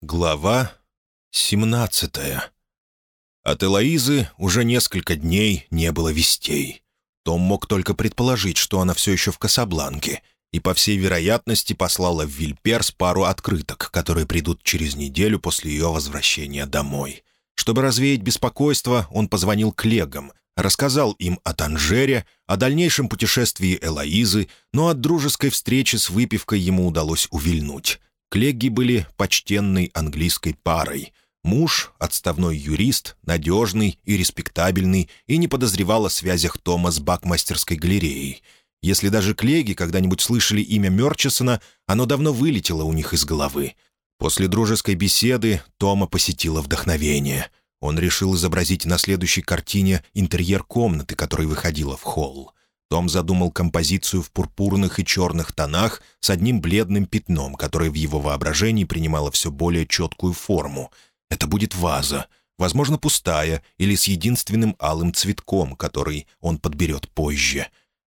Глава 17 От Элоизы уже несколько дней не было вестей. Том мог только предположить, что она все еще в Касабланке, и, по всей вероятности, послала в Вильперс пару открыток, которые придут через неделю после ее возвращения домой. Чтобы развеять беспокойство, он позвонил коллегам, рассказал им о Танжере, о дальнейшем путешествии Элоизы, но от дружеской встречи с выпивкой ему удалось увильнуть. Клегги были почтенной английской парой. Муж — отставной юрист, надежный и респектабельный, и не подозревал о связях Тома с бакмастерской галереей. Если даже Клеги когда-нибудь слышали имя Мерчисона, оно давно вылетело у них из головы. После дружеской беседы Тома посетило вдохновение. Он решил изобразить на следующей картине интерьер комнаты, которая выходила в холл. Том задумал композицию в пурпурных и черных тонах с одним бледным пятном, которое в его воображении принимало все более четкую форму. Это будет ваза, возможно, пустая или с единственным алым цветком, который он подберет позже.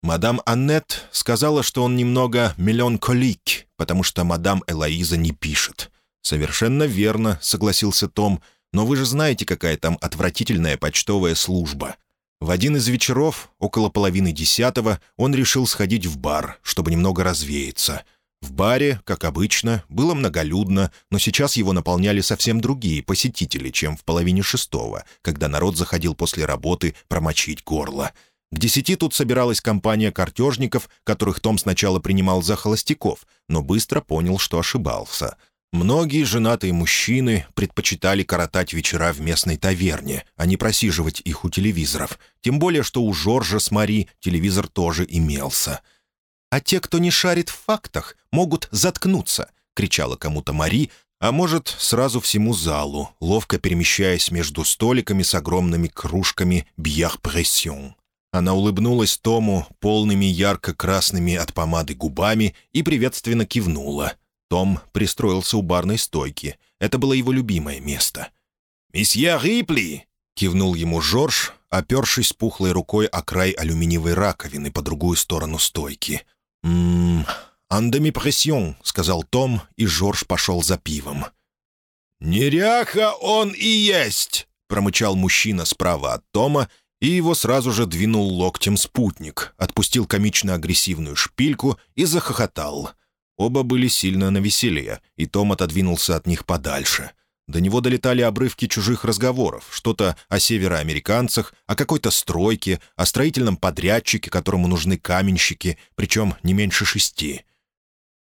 Мадам Аннет сказала, что он немного меланхолик, потому что мадам Элоиза не пишет. «Совершенно верно», — согласился Том, — «но вы же знаете, какая там отвратительная почтовая служба. В один из вечеров, около половины десятого, он решил сходить в бар, чтобы немного развеяться. В баре, как обычно, было многолюдно, но сейчас его наполняли совсем другие посетители, чем в половине шестого, когда народ заходил после работы промочить горло. К десяти тут собиралась компания картежников, которых Том сначала принимал за холостяков, но быстро понял, что ошибался — Многие женатые мужчины предпочитали коротать вечера в местной таверне, а не просиживать их у телевизоров, тем более что у Жоржа с Мари телевизор тоже имелся. «А те, кто не шарит в фактах, могут заткнуться», — кричала кому-то Мари, а может, сразу всему залу, ловко перемещаясь между столиками с огромными кружками «Бьях-прессион». Она улыбнулась Тому полными ярко-красными от помады губами и приветственно кивнула — том пристроился у барной стойки. Это было его любимое место. «Месье Рипли!» — кивнул ему Жорж, опершись пухлой рукой о край алюминиевой раковины по другую сторону стойки. «Ммм, андеми прессион», — сказал Том, и Жорж пошел за пивом. «Неряха он и есть!» — промычал мужчина справа от Тома, и его сразу же двинул локтем спутник, отпустил комично-агрессивную шпильку и захохотал — Оба были сильно навеселее, и Том отодвинулся от них подальше. До него долетали обрывки чужих разговоров, что-то о североамериканцах, о какой-то стройке, о строительном подрядчике, которому нужны каменщики, причем не меньше шести.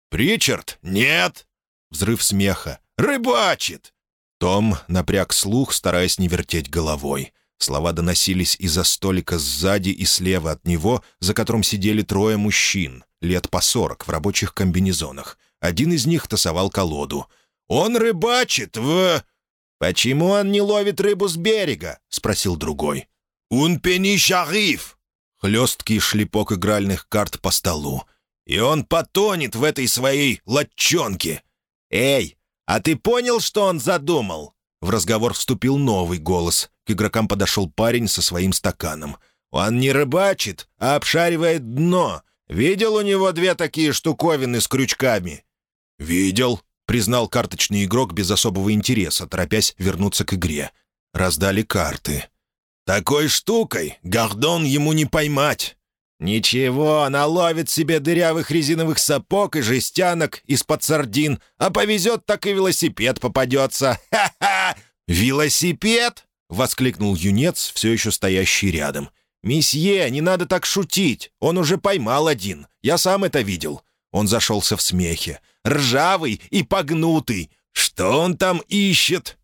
«Причард? Нет!» Взрыв смеха. «Рыбачит!» Том напряг слух, стараясь не вертеть головой. Слова доносились из-за столика сзади и слева от него, за которым сидели трое мужчин, лет по сорок, в рабочих комбинезонах. Один из них тасовал колоду. «Он рыбачит в...» «Почему он не ловит рыбу с берега?» — спросил другой. «Un пени шариф!» Хлесткий шлепок игральных карт по столу. «И он потонет в этой своей латчонке!» «Эй, а ты понял, что он задумал?» В разговор вступил новый голос. К игрокам подошел парень со своим стаканом. «Он не рыбачит, а обшаривает дно. Видел у него две такие штуковины с крючками?» «Видел», — признал карточный игрок без особого интереса, торопясь вернуться к игре. Раздали карты. «Такой штукой Гордон ему не поймать». «Ничего, наловит себе дырявых резиновых сапог и жестянок из-под сардин, а повезет, так и велосипед попадется. Ха-ха! Велосипед?» — воскликнул юнец, все еще стоящий рядом. «Месье, не надо так шутить. Он уже поймал один. Я сам это видел». Он зашелся в смехе. «Ржавый и погнутый. Что он там ищет?»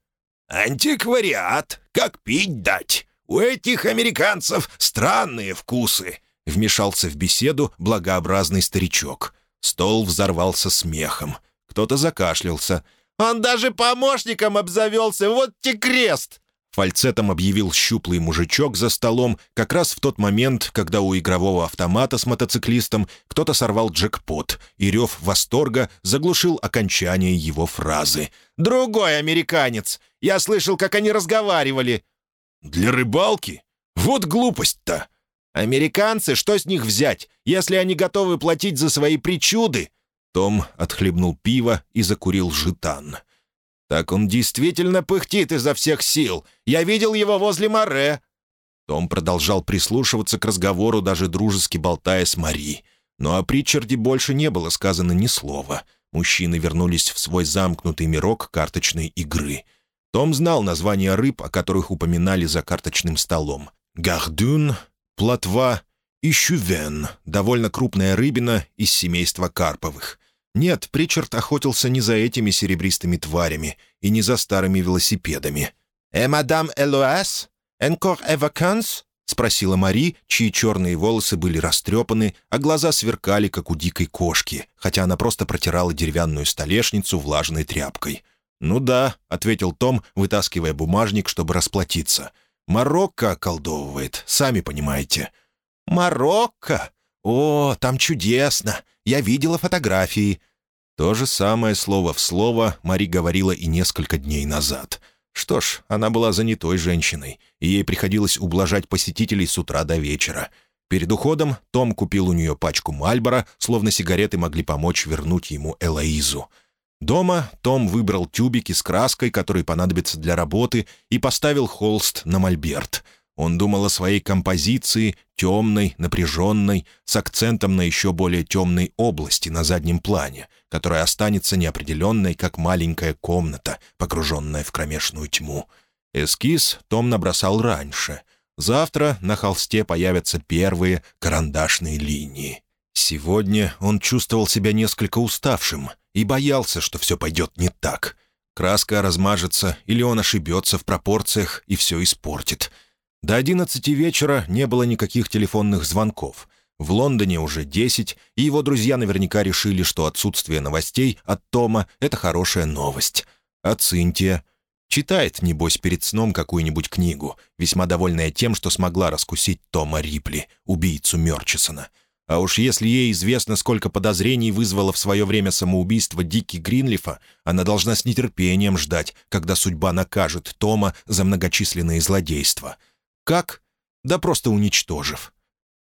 «Антиквариат. Как пить дать. У этих американцев странные вкусы вмешался в беседу благообразный старичок. Стол взорвался смехом. Кто-то закашлялся. «Он даже помощником обзавелся! Вот те крест!» Фальцетом объявил щуплый мужичок за столом как раз в тот момент, когда у игрового автомата с мотоциклистом кто-то сорвал джекпот, и рев восторга заглушил окончание его фразы. «Другой американец! Я слышал, как они разговаривали!» «Для рыбалки? Вот глупость-то!» Американцы, что с них взять, если они готовы платить за свои причуды?» Том отхлебнул пиво и закурил жетан. «Так он действительно пыхтит изо всех сил. Я видел его возле море». Том продолжал прислушиваться к разговору, даже дружески болтая с Мари. Но о Притчарде больше не было сказано ни слова. Мужчины вернулись в свой замкнутый мирок карточной игры. Том знал названия рыб, о которых упоминали за карточным столом. «Гардюн», «Плотва» и «Щувен» — довольно крупная рыбина из семейства карповых. Нет, Причард охотился не за этими серебристыми тварями и не за старыми велосипедами. «Э, мадам Элоас? Энкор э ваканс?» — спросила Мари, чьи черные волосы были растрепаны, а глаза сверкали, как у дикой кошки, хотя она просто протирала деревянную столешницу влажной тряпкой. «Ну да», — ответил Том, вытаскивая бумажник, чтобы расплатиться. «Марокко околдовывает, сами понимаете». «Марокко? О, там чудесно! Я видела фотографии». То же самое слово в слово Мари говорила и несколько дней назад. Что ж, она была занятой женщиной, и ей приходилось ублажать посетителей с утра до вечера. Перед уходом Том купил у нее пачку Мальбора, словно сигареты могли помочь вернуть ему Элоизу. Дома Том выбрал тюбики с краской, которые понадобятся для работы, и поставил холст на мольберт — он думал о своей композиции, темной, напряженной, с акцентом на еще более темной области на заднем плане, которая останется неопределенной, как маленькая комната, погруженная в кромешную тьму. Эскиз Том набросал раньше. Завтра на холсте появятся первые карандашные линии. Сегодня он чувствовал себя несколько уставшим и боялся, что все пойдет не так. Краска размажется, или он ошибется в пропорциях и все испортит — до одиннадцати вечера не было никаких телефонных звонков. В Лондоне уже десять, и его друзья наверняка решили, что отсутствие новостей от Тома — это хорошая новость. А Цинтия? Читает, небось, перед сном какую-нибудь книгу, весьма довольная тем, что смогла раскусить Тома Рипли, убийцу Мерчисона. А уж если ей известно, сколько подозрений вызвало в свое время самоубийство Дики Гринлифа, она должна с нетерпением ждать, когда судьба накажет Тома за многочисленные злодейства — как? Да просто уничтожив.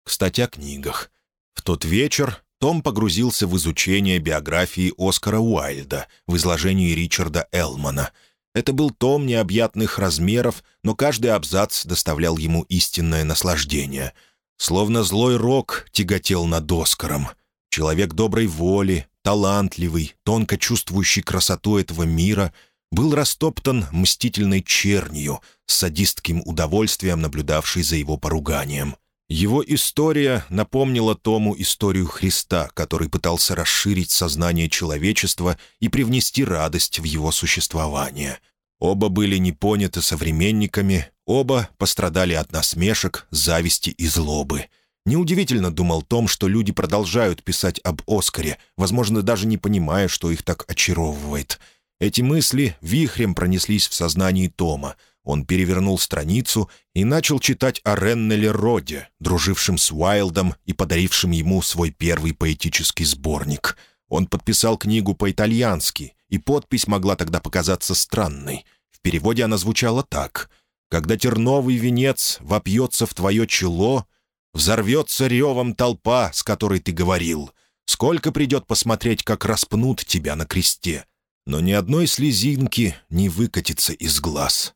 Кстати, о книгах. В тот вечер том погрузился в изучение биографии Оскара Уайльда в изложении Ричарда Элмана. Это был том необъятных размеров, но каждый абзац доставлял ему истинное наслаждение. Словно злой рок тяготел над Оскаром. Человек доброй воли, талантливый, тонко чувствующий красоту этого мира — был растоптан мстительной чернью, с садистским удовольствием наблюдавшей за его поруганием. Его история напомнила Тому историю Христа, который пытался расширить сознание человечества и привнести радость в его существование. Оба были не поняты современниками, оба пострадали от насмешек, зависти и злобы. Неудивительно думал Том, что люди продолжают писать об Оскаре, возможно, даже не понимая, что их так очаровывает — эти мысли вихрем пронеслись в сознании Тома. Он перевернул страницу и начал читать о Реннеле Роде, дружившем с Уайлдом и подарившем ему свой первый поэтический сборник. Он подписал книгу по-итальянски, и подпись могла тогда показаться странной. В переводе она звучала так «Когда терновый венец вопьется в твое чело, взорвется ревом толпа, с которой ты говорил. Сколько придет посмотреть, как распнут тебя на кресте?» но ни одной слезинки не выкатится из глаз.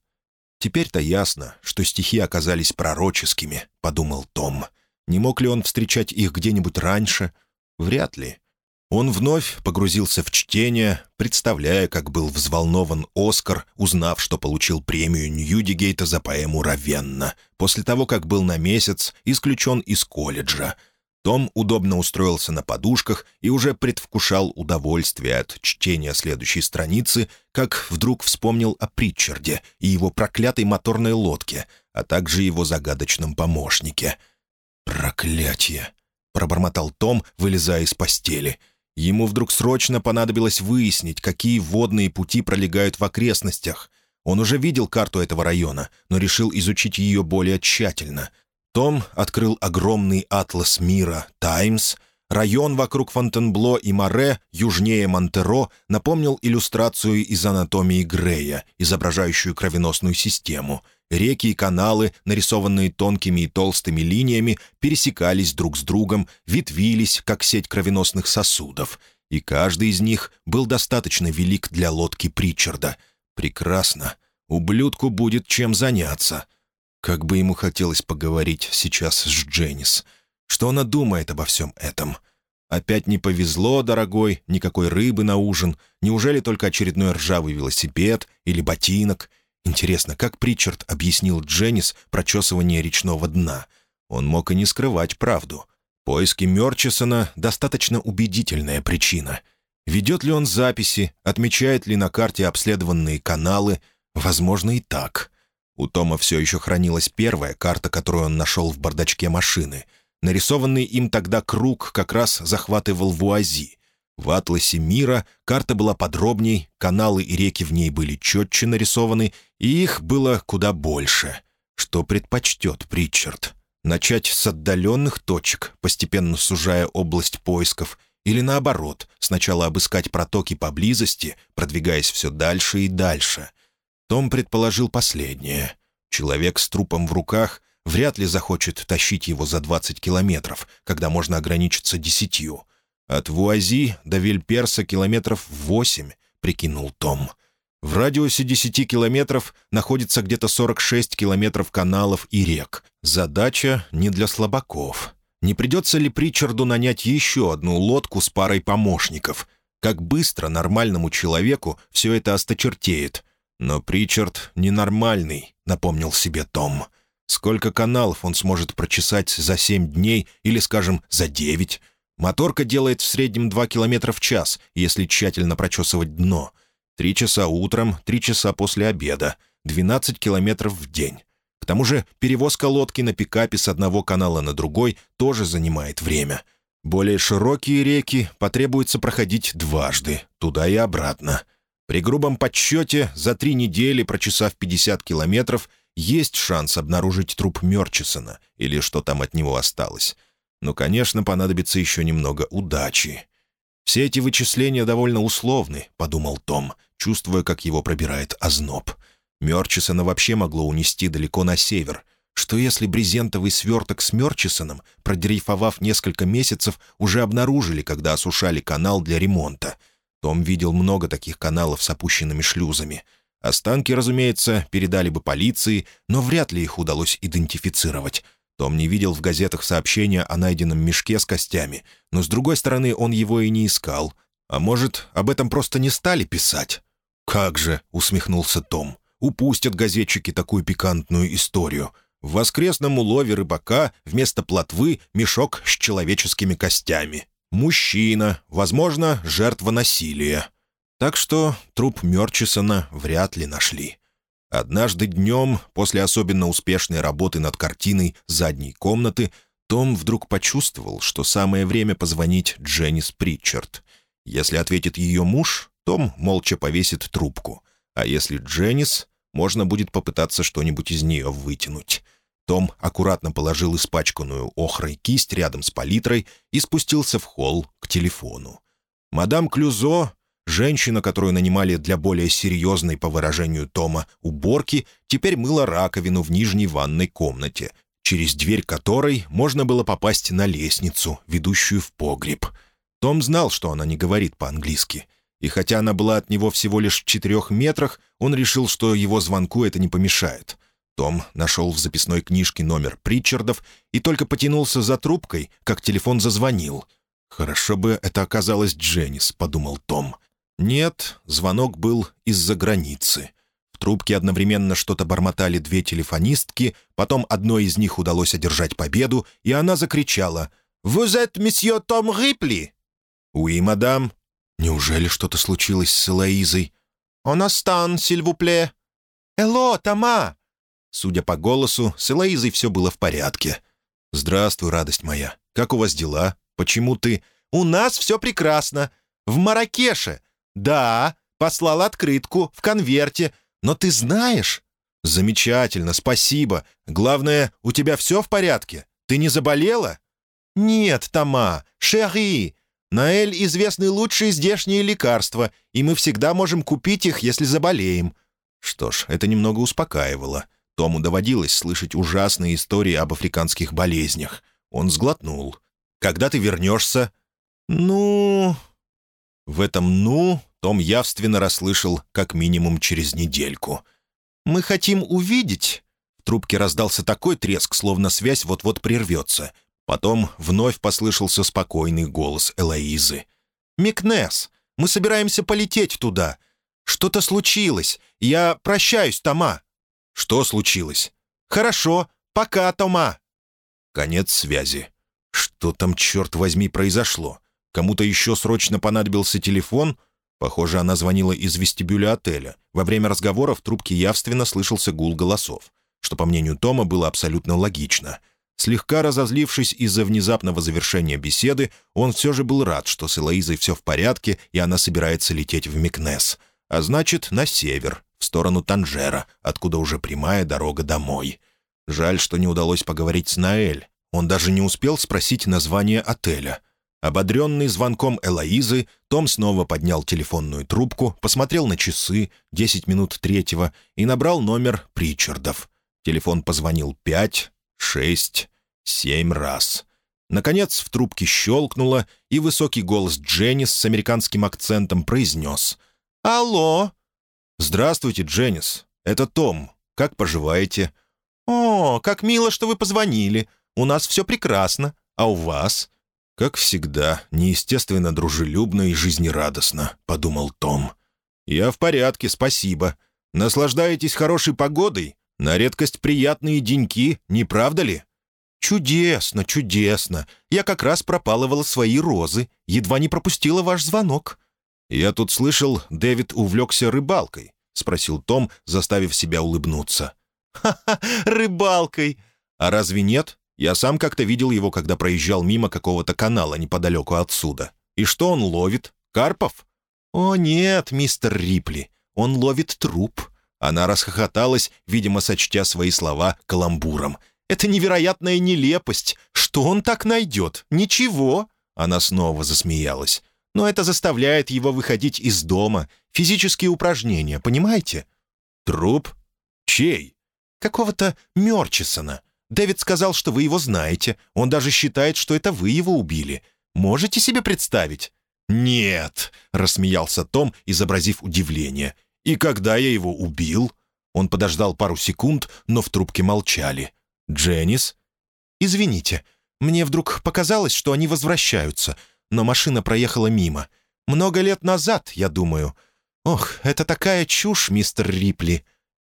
«Теперь-то ясно, что стихи оказались пророческими», — подумал Том. «Не мог ли он встречать их где-нибудь раньше? Вряд ли». Он вновь погрузился в чтение, представляя, как был взволнован Оскар, узнав, что получил премию Ньюдигейта за поэму «Равенна», после того, как был на месяц исключен из колледжа — том удобно устроился на подушках и уже предвкушал удовольствие от чтения следующей страницы, как вдруг вспомнил о Притчарде и его проклятой моторной лодке, а также его загадочном помощнике. «Проклятие!» — пробормотал Том, вылезая из постели. Ему вдруг срочно понадобилось выяснить, какие водные пути пролегают в окрестностях. Он уже видел карту этого района, но решил изучить ее более тщательно — том открыл огромный атлас мира «Таймс», Район вокруг Фонтенбло и Море, южнее Монтеро, напомнил иллюстрацию из анатомии Грея, изображающую кровеносную систему. Реки и каналы, нарисованные тонкими и толстыми линиями, пересекались друг с другом, ветвились, как сеть кровеносных сосудов. И каждый из них был достаточно велик для лодки Причарда. Прекрасно. Ублюдку будет чем заняться. Как бы ему хотелось поговорить сейчас с Дженнис. Что она думает обо всем этом? Опять не повезло, дорогой, никакой рыбы на ужин. Неужели только очередной ржавый велосипед или ботинок? Интересно, как Причард объяснил Дженнис прочесывание речного дна? Он мог и не скрывать правду. Поиски Мерчисона — достаточно убедительная причина. Ведет ли он записи, отмечает ли на карте обследованные каналы? Возможно, и так. У Тома все еще хранилась первая карта, которую он нашел в бардачке машины. Нарисованный им тогда круг как раз захватывал Вуази. В атласе мира карта была подробней, каналы и реки в ней были четче нарисованы, и их было куда больше. Что предпочтет Притчард? Начать с отдаленных точек, постепенно сужая область поисков, или наоборот, сначала обыскать протоки поблизости, продвигаясь все дальше и дальше. Том предположил последнее. Человек с трупом в руках вряд ли захочет тащить его за 20 километров, когда можно ограничиться десятью. От Вуази до Вильперса километров восемь, прикинул Том. В радиусе 10 километров находится где-то 46 километров каналов и рек. Задача не для слабаков. Не придется ли Причарду нанять еще одну лодку с парой помощников? Как быстро нормальному человеку все это осточертеет. Но Причард ненормальный, напомнил себе Том. Сколько каналов он сможет прочесать за семь дней или, скажем, за девять? Моторка делает в среднем 2 километра в час, если тщательно прочесывать дно — Три часа утром, три часа после обеда, 12 километров в день. К тому же перевозка лодки на пикапе с одного канала на другой тоже занимает время. Более широкие реки потребуется проходить дважды, туда и обратно. При грубом подсчете за три недели, прочесав 50 километров, есть шанс обнаружить труп Мерчисона или что там от него осталось. Но, конечно, понадобится еще немного удачи. «Все эти вычисления довольно условны», — подумал Том, — чувствуя, как его пробирает озноб. Мерчисона вообще могло унести далеко на север. Что если брезентовый сверток с Мерчисоном, продрейфовав несколько месяцев, уже обнаружили, когда осушали канал для ремонта? Том видел много таких каналов с опущенными шлюзами. Останки, разумеется, передали бы полиции, но вряд ли их удалось идентифицировать. Том не видел в газетах сообщения о найденном мешке с костями, но, с другой стороны, он его и не искал. А может, об этом просто не стали писать? «Как же!» — усмехнулся Том. «Упустят газетчики такую пикантную историю. В воскресном улове рыбака вместо плотвы мешок с человеческими костями. Мужчина, возможно, жертва насилия. Так что труп Мерчисона вряд ли нашли». Однажды днем, после особенно успешной работы над картиной задней комнаты, том вдруг почувствовал, что самое время позвонить Дженнис Притчард. Если ответит ее муж, том молча повесит трубку. А если Дженнис, можно будет попытаться что-нибудь из нее вытянуть. Том аккуратно положил испачканную охрой кисть рядом с палитрой и спустился в холл к телефону. Мадам Клюзо, женщина, которую нанимали для более серьезной, по выражению Тома, уборки, теперь мыла раковину в нижней ванной комнате, через дверь которой можно было попасть на лестницу, ведущую в погреб. Том знал, что она не говорит по-английски — и хотя она была от него всего лишь в четырех метрах, он решил, что его звонку это не помешает. Том нашел в записной книжке номер Притчардов и только потянулся за трубкой, как телефон зазвонил. «Хорошо бы это оказалось Дженнис», — подумал Том. Нет, звонок был из-за границы. В трубке одновременно что-то бормотали две телефонистки, потом одной из них удалось одержать победу, и она закричала «Vous êtes месье Том Рипли?» «Уи, мадам», Неужели что-то случилось с Элоизой? «Он остан, сильвупле!» «Эло, Тома!» Судя по голосу, с Элоизой все было в порядке. «Здравствуй, радость моя. Как у вас дела? Почему ты...» «У нас все прекрасно. В Маракеше. Да, послал открытку в конверте. Но ты знаешь...» «Замечательно, спасибо. Главное, у тебя все в порядке? Ты не заболела?» «Нет, Тома, шери, Наэль известны лучшие здешние лекарства, и мы всегда можем купить их, если заболеем». Что ж, это немного успокаивало. Тому доводилось слышать ужасные истории об африканских болезнях. Он сглотнул. «Когда ты вернешься?» «Ну...» В этом «ну» Том явственно расслышал как минимум через недельку. «Мы хотим увидеть...» В трубке раздался такой треск, словно связь вот-вот прервется. Потом вновь послышался спокойный голос Элоизы. «Микнес, мы собираемся полететь туда. Что-то случилось. Я прощаюсь, Тома». «Что случилось?» «Хорошо. Пока, Тома». Конец связи. Что там, черт возьми, произошло? Кому-то еще срочно понадобился телефон? Похоже, она звонила из вестибюля отеля. Во время разговора в трубке явственно слышался гул голосов, что, по мнению Тома, было абсолютно логично. Слегка разозлившись из-за внезапного завершения беседы, он все же был рад, что с Элоизой все в порядке, и она собирается лететь в Микнес. А значит, на север, в сторону Танжера, откуда уже прямая дорога домой. Жаль, что не удалось поговорить с Наэль. Он даже не успел спросить название отеля. Ободренный звонком Элоизы, Том снова поднял телефонную трубку, посмотрел на часы, 10 минут третьего, и набрал номер Причардов. Телефон позвонил пять, шесть, семь раз. Наконец в трубке щелкнуло, и высокий голос Дженнис с американским акцентом произнес «Алло!» «Здравствуйте, Дженнис. Это Том. Как поживаете?» «О, как мило, что вы позвонили. У нас все прекрасно. А у вас?» «Как всегда, неестественно дружелюбно и жизнерадостно», — подумал Том. «Я в порядке, спасибо. Наслаждаетесь хорошей погодой? На редкость приятные деньки, не правда ли?» «Чудесно, чудесно. Я как раз пропалывала свои розы. Едва не пропустила ваш звонок». «Я тут слышал, Дэвид увлекся рыбалкой», — спросил Том, заставив себя улыбнуться. «Ха-ха, рыбалкой! А разве нет? Я сам как-то видел его, когда проезжал мимо какого-то канала неподалеку отсюда. И что он ловит? Карпов?» «О, нет, мистер Рипли, он ловит труп». Она расхохоталась, видимо, сочтя свои слова каламбуром. «Это невероятная нелепость! Что он так найдет? Ничего!» Она снова засмеялась. «Но это заставляет его выходить из дома. Физические упражнения, понимаете?» «Труп? Чей?» «Какого-то Мерчисона. Дэвид сказал, что вы его знаете. Он даже считает, что это вы его убили. Можете себе представить?» «Нет», — рассмеялся Том, изобразив удивление. «И когда я его убил?» Он подождал пару секунд, но в трубке молчали. «Дженнис?» «Извините, мне вдруг показалось, что они возвращаются, но машина проехала мимо. Много лет назад, я думаю. Ох, это такая чушь, мистер Рипли».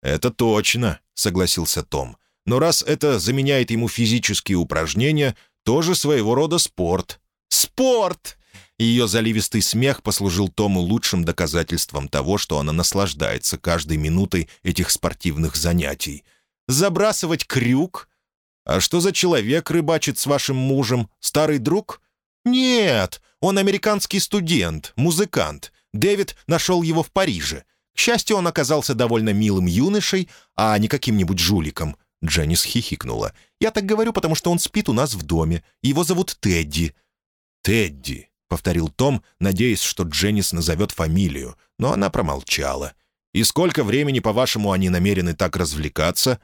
«Это точно», — согласился Том но раз это заменяет ему физические упражнения, тоже своего рода спорт. «Спорт!» Ее заливистый смех послужил Тому лучшим доказательством того, что она наслаждается каждой минутой этих спортивных занятий. «Забрасывать крюк?» «А что за человек рыбачит с вашим мужем? Старый друг?» «Нет, он американский студент, музыкант. Дэвид нашел его в Париже. К счастью, он оказался довольно милым юношей, а не каким-нибудь жуликом. Дженнис хихикнула. «Я так говорю, потому что он спит у нас в доме. Его зовут Тедди». «Тедди», — повторил Том, надеясь, что Дженнис назовет фамилию, но она промолчала. «И сколько времени, по-вашему, они намерены так развлекаться?»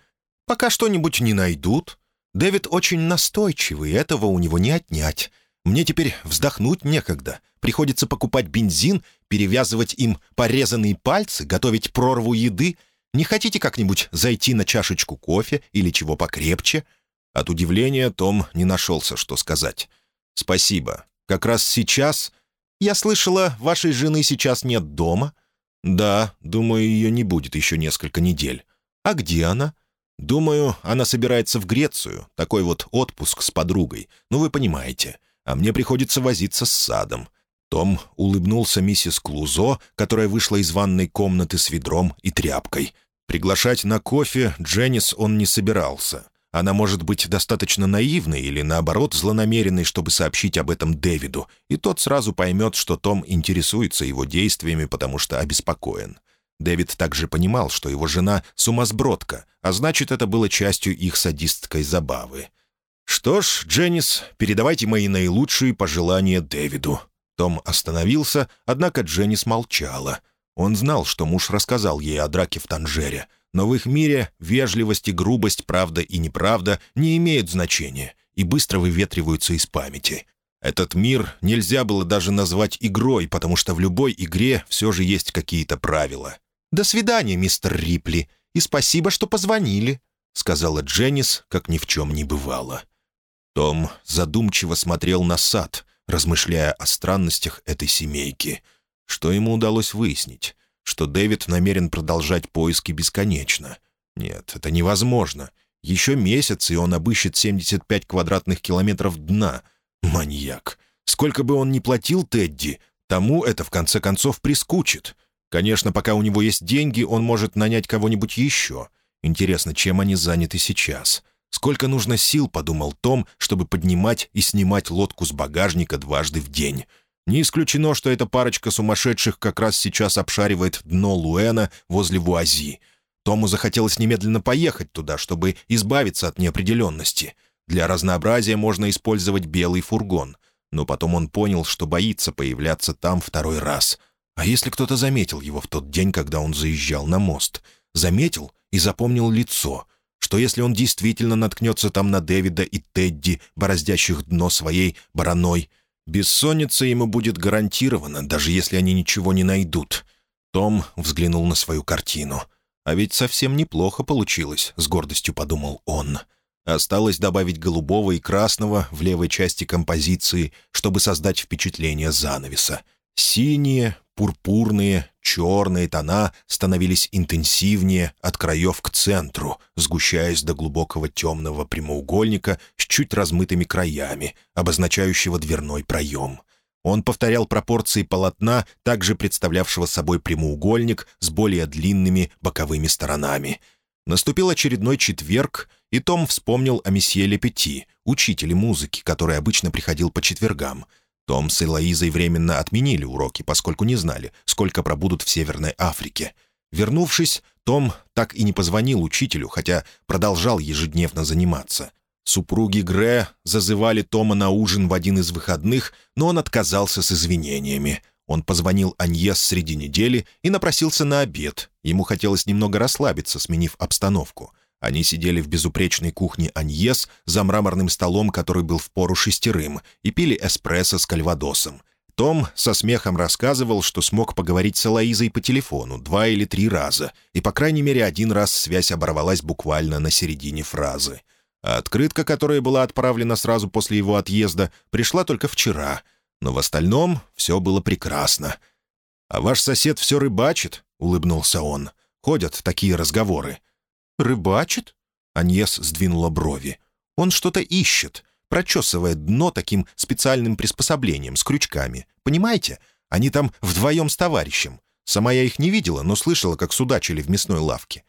«Пока что-нибудь не найдут. Дэвид очень настойчивый, этого у него не отнять. Мне теперь вздохнуть некогда. Приходится покупать бензин, перевязывать им порезанные пальцы, готовить прорву еды — не хотите как-нибудь зайти на чашечку кофе или чего покрепче?» От удивления Том не нашелся, что сказать. «Спасибо. Как раз сейчас...» «Я слышала, вашей жены сейчас нет дома?» «Да, думаю, ее не будет еще несколько недель». «А где она?» «Думаю, она собирается в Грецию. Такой вот отпуск с подругой. Ну, вы понимаете. А мне приходится возиться с садом. Том улыбнулся миссис Клузо, которая вышла из ванной комнаты с ведром и тряпкой. Приглашать на кофе Дженнис он не собирался. Она может быть достаточно наивной или, наоборот, злонамеренной, чтобы сообщить об этом Дэвиду, и тот сразу поймет, что Том интересуется его действиями, потому что обеспокоен. Дэвид также понимал, что его жена — сумасбродка, а значит, это было частью их садистской забавы. «Что ж, Дженнис, передавайте мои наилучшие пожелания Дэвиду. Том остановился, однако Дженни смолчала. Он знал, что муж рассказал ей о драке в Танжере, но в их мире вежливость и грубость, правда и неправда не имеют значения и быстро выветриваются из памяти. Этот мир нельзя было даже назвать игрой, потому что в любой игре все же есть какие-то правила. «До свидания, мистер Рипли, и спасибо, что позвонили», — сказала Дженнис, как ни в чем не бывало. Том задумчиво смотрел на сад, размышляя о странностях этой семейки. Что ему удалось выяснить? Что Дэвид намерен продолжать поиски бесконечно. Нет, это невозможно. Еще месяц, и он обыщет 75 квадратных километров дна. Маньяк. Сколько бы он ни платил Тедди, тому это в конце концов прискучит. Конечно, пока у него есть деньги, он может нанять кого-нибудь еще. Интересно, чем они заняты сейчас? Сколько нужно сил, подумал Том, чтобы поднимать и снимать лодку с багажника дважды в день. Не исключено, что эта парочка сумасшедших как раз сейчас обшаривает дно Луэна возле Вуази. Тому захотелось немедленно поехать туда, чтобы избавиться от неопределенности. Для разнообразия можно использовать белый фургон. Но потом он понял, что боится появляться там второй раз. А если кто-то заметил его в тот день, когда он заезжал на мост? Заметил и запомнил лицо — что если он действительно наткнется там на Дэвида и Тедди, бороздящих дно своей бараной, бессонница ему будет гарантирована, даже если они ничего не найдут. Том взглянул на свою картину. «А ведь совсем неплохо получилось», — с гордостью подумал он. Осталось добавить голубого и красного в левой части композиции, чтобы создать впечатление занавеса. Синие, Пурпурные, черные тона становились интенсивнее от краев к центру, сгущаясь до глубокого темного прямоугольника с чуть размытыми краями, обозначающего дверной проем. Он повторял пропорции полотна, также представлявшего собой прямоугольник с более длинными боковыми сторонами. Наступил очередной четверг, и Том вспомнил о месье Лепети, учителе музыки, который обычно приходил по четвергам — том с Элоизой временно отменили уроки, поскольку не знали, сколько пробудут в Северной Африке. Вернувшись, Том так и не позвонил учителю, хотя продолжал ежедневно заниматься. Супруги Гре зазывали Тома на ужин в один из выходных, но он отказался с извинениями. Он позвонил Аньес среди недели и напросился на обед. Ему хотелось немного расслабиться, сменив обстановку. Они сидели в безупречной кухне Аньес за мраморным столом, который был в пору шестерым, и пили эспрессо с кальвадосом. Том со смехом рассказывал, что смог поговорить с Алоизой по телефону два или три раза, и, по крайней мере, один раз связь оборвалась буквально на середине фразы. А открытка, которая была отправлена сразу после его отъезда, пришла только вчера. Но в остальном все было прекрасно. «А ваш сосед все рыбачит?» — улыбнулся он. «Ходят такие разговоры. «Рыбачит?» Аньес сдвинула брови. «Он что-то ищет, прочесывает дно таким специальным приспособлением с крючками. Понимаете? Они там вдвоем с товарищем. Сама я их не видела, но слышала, как судачили в мясной лавке.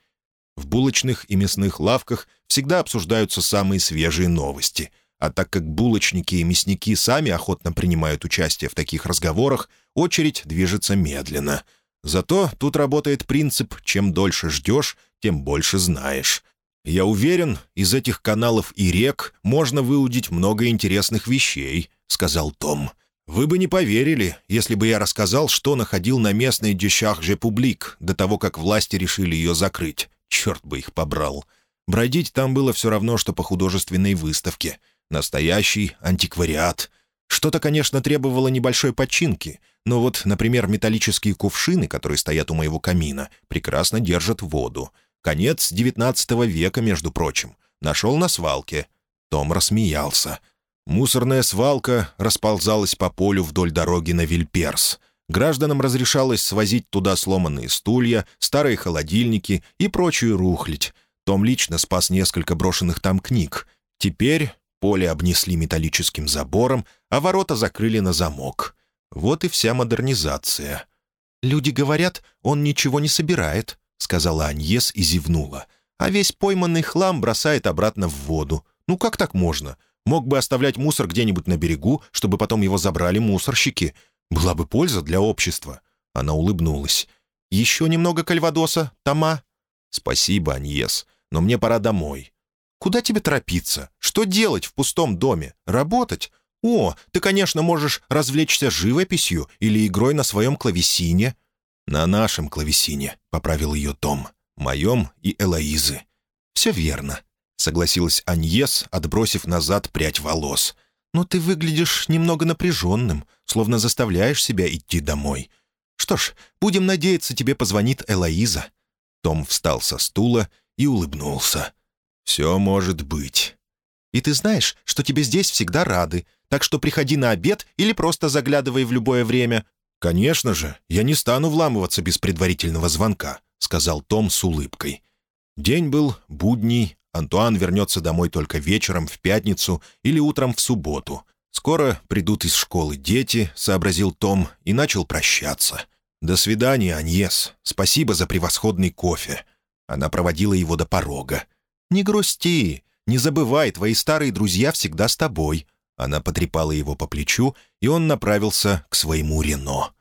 В булочных и мясных лавках всегда обсуждаются самые свежие новости. А так как булочники и мясники сами охотно принимают участие в таких разговорах, очередь движется медленно. Зато тут работает принцип «чем дольше ждешь, тем больше знаешь. Я уверен, из этих каналов и рек можно выудить много интересных вещей», — сказал Том. «Вы бы не поверили, если бы я рассказал, что находил на местной Дюшах-же Публик до того, как власти решили ее закрыть. Черт бы их побрал. Бродить там было все равно, что по художественной выставке. Настоящий антиквариат. Что-то, конечно, требовало небольшой починки, но вот, например, металлические кувшины, которые стоят у моего камина, прекрасно держат воду. Конец XIX века, между прочим. Нашел на свалке. Том рассмеялся. Мусорная свалка расползалась по полю вдоль дороги на Вильперс. Гражданам разрешалось свозить туда сломанные стулья, старые холодильники и прочую рухлядь. Том лично спас несколько брошенных там книг. Теперь поле обнесли металлическим забором, а ворота закрыли на замок. Вот и вся модернизация. «Люди говорят, он ничего не собирает», — сказала Аньес и зевнула. «А весь пойманный хлам бросает обратно в воду. Ну как так можно? Мог бы оставлять мусор где-нибудь на берегу, чтобы потом его забрали мусорщики. Была бы польза для общества». Она улыбнулась. «Еще немного кальвадоса, Тома?» «Спасибо, Аньес, но мне пора домой». «Куда тебе торопиться? Что делать в пустом доме? Работать? О, ты, конечно, можешь развлечься живописью или игрой на своем клавесине». «На нашем клавесине», — поправил ее Том. «Моем и Элоизы». «Все верно», — согласилась Аньес, отбросив назад прядь волос. «Но ты выглядишь немного напряженным, словно заставляешь себя идти домой. Что ж, будем надеяться, тебе позвонит Элоиза». Том встал со стула и улыбнулся. «Все может быть». «И ты знаешь, что тебе здесь всегда рады, так что приходи на обед или просто заглядывай в любое время». «Конечно же, я не стану вламываться без предварительного звонка», — сказал Том с улыбкой. День был будний, Антуан вернется домой только вечером в пятницу или утром в субботу. «Скоро придут из школы дети», — сообразил Том, и начал прощаться. «До свидания, Аньес. Спасибо за превосходный кофе». Она проводила его до порога. «Не грусти. Не забывай, твои старые друзья всегда с тобой». Она потрепала его по плечу, и он направился к своему Рено.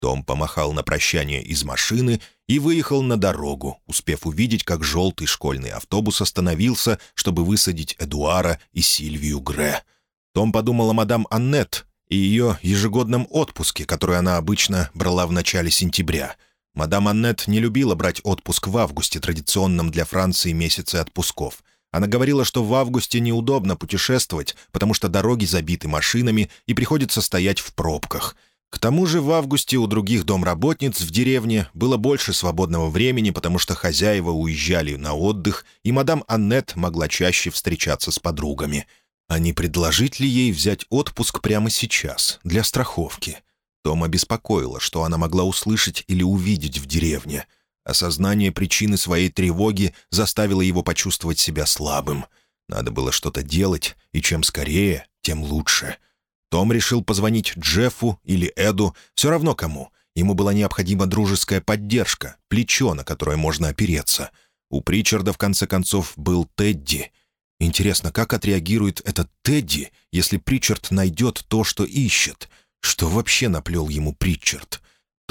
Том помахал на прощание из машины и выехал на дорогу, успев увидеть, как желтый школьный автобус остановился, чтобы высадить Эдуара и Сильвию Гре. Том подумал о мадам Аннет и ее ежегодном отпуске, который она обычно брала в начале сентября. Мадам Аннет не любила брать отпуск в августе, традиционном для Франции месяце отпусков. Она говорила, что в августе неудобно путешествовать, потому что дороги забиты машинами и приходится стоять в пробках — к тому же в августе у других домработниц в деревне было больше свободного времени, потому что хозяева уезжали на отдых, и мадам Аннет могла чаще встречаться с подругами. А не предложить ли ей взять отпуск прямо сейчас, для страховки? Тома беспокоило, что она могла услышать или увидеть в деревне. Осознание причины своей тревоги заставило его почувствовать себя слабым. Надо было что-то делать, и чем скорее, тем лучше — том решил позвонить Джеффу или Эду, все равно кому. Ему была необходима дружеская поддержка, плечо, на которое можно опереться. У Причарда, в конце концов, был Тедди. Интересно, как отреагирует этот Тедди, если Причард найдет то, что ищет? Что вообще наплел ему Причард?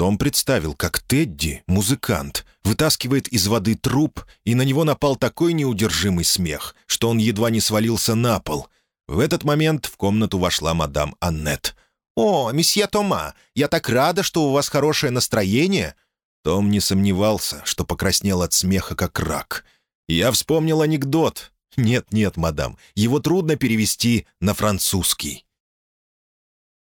Том представил, как Тедди, музыкант, вытаскивает из воды труп, и на него напал такой неудержимый смех, что он едва не свалился на пол — в этот момент в комнату вошла мадам Аннет. «О, месье Тома, я так рада, что у вас хорошее настроение!» Том не сомневался, что покраснел от смеха, как рак. «Я вспомнил анекдот. Нет-нет, мадам, его трудно перевести на французский».